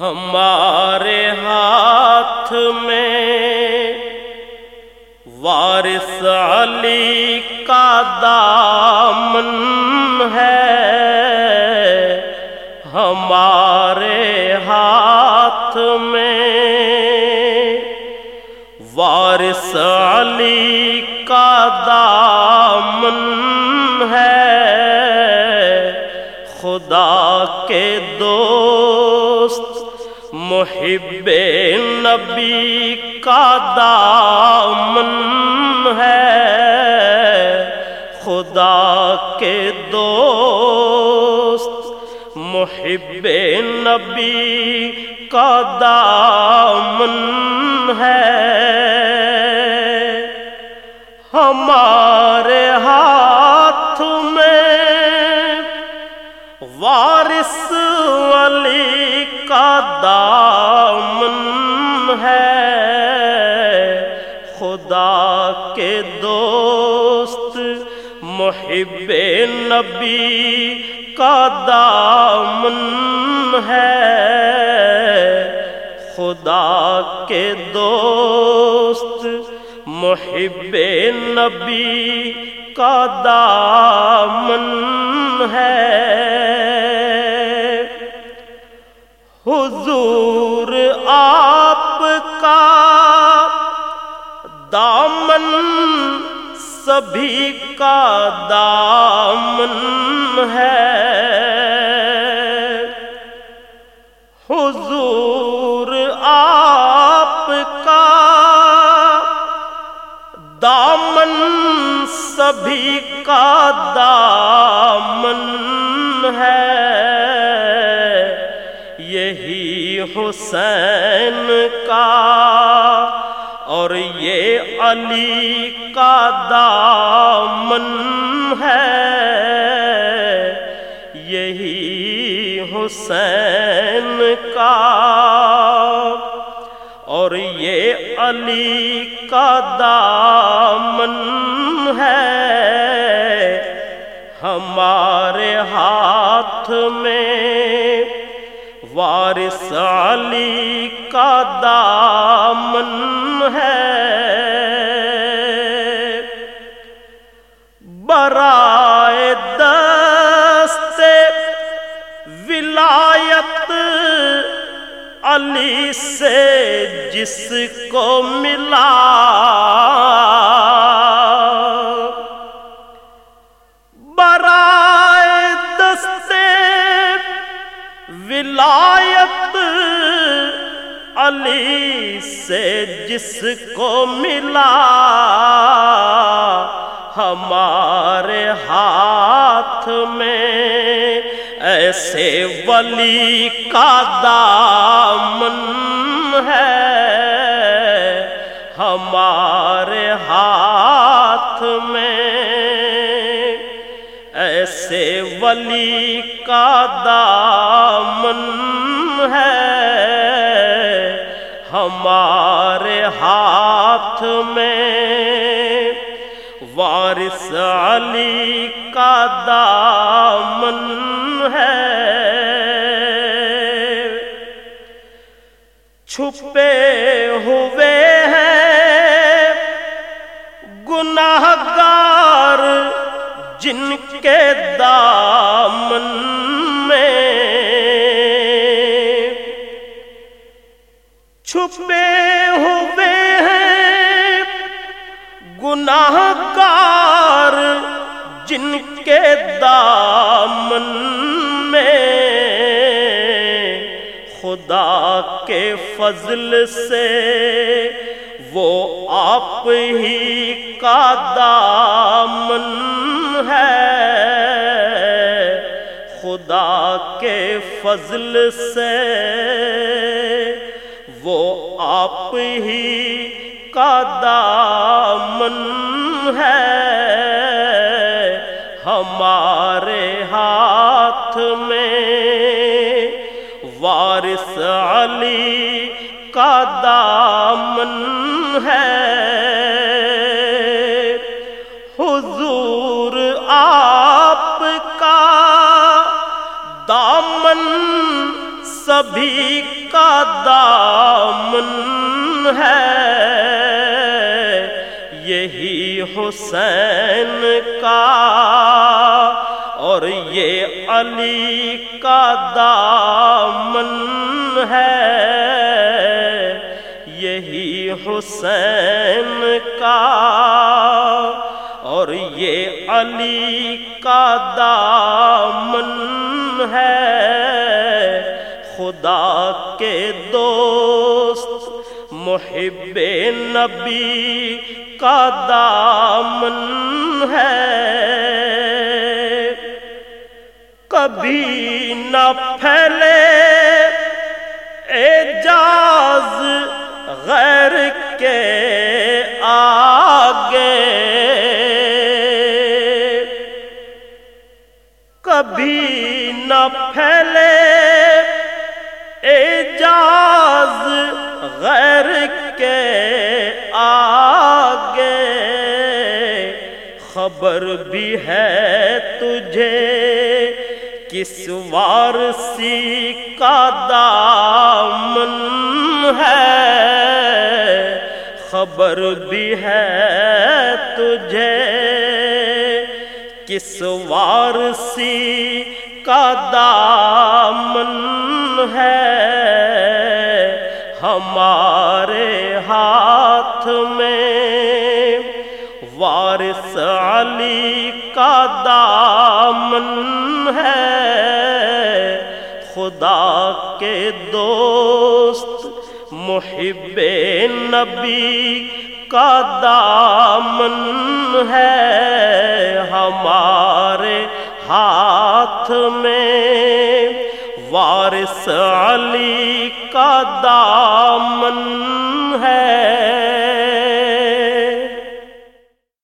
ہمارے ہاتھ میں وارث علی کا دامن ہے۔ ہمارے ہاتھ میں وارث علی کا دامن ہے۔ خدا کے دوست محب نبی کا دامن ہے۔ خدا کے دوست محب نبی کا دامن ہے۔ ہمارے ہاتھ دوست، محب نبی کا دامن ہے۔ خدا کے دوست، محب نبی کا دامن ہے۔ حضور آپ کا دامن سبھی کا دامن ہے۔ حضور آپ کا دامن سبھی کا دامن ہے۔ یہی حسین کا اور یہ علی کا دامن ہے۔ یہی حسین کا۔ اور یہ علی کا دامن ہے۔ ہمارے ہاتھ میں وارث علی کا دامن ہے۔ برائے دست ولایت علی سے جس کو ملا۔ علی سے جس کو ملا، ہمارے ہاتھ میں ایسے ولی کا دامن ہے۔ ہمارے ہاتھ میں ایسے ولی کا دامن ہے۔ ہمارے ہاتھ میں وارث علی کا دامن ہے۔ چھپے ہوئے ہیں گناہ گار جن کے دامن چھپے ہوئے ہیں گناہ گار جن کے دامن میں خدا کے فضل سے وہ آپ ہی کا دامن ہے خدا کے فضل سے وہ آپ ہی کا دامن ہے۔ ہمارے ہاتھ میں وارث علی کا دامن ہے۔ حضور آپ کا دامن سبھی کا دامن ہے۔ یہی حسین کا اور یہ علی کا دامن ہے۔ یہی حسین کا اور یہ علی کا دامن ہے۔ خدا کے دوست محب نبی کا دامن ہے۔ کبھی نہ پھیلے اعجاز خبر بھی ہے تجھے، کس وارسی کا دامن ہے؟ خبر بھی ہے تجھے، کس وارسی کا دامن ہے؟ ہمارے ہاتھ میں علی کا دامن ہے۔ خدا کے دوست، محب نبی کا دامن ہے۔ ہمارے ہاتھ میں وارث علی کا دامن ہے